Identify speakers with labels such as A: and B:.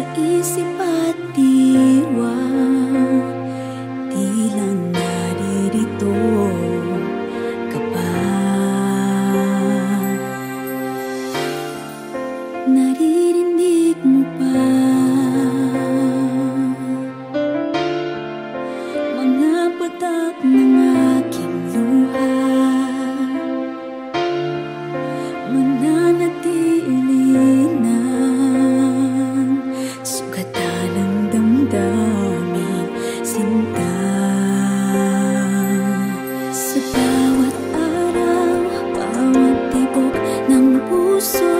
A: sa isip at diwa. damdamin Sinta. Sa bawat araw, bawat tibok ng puso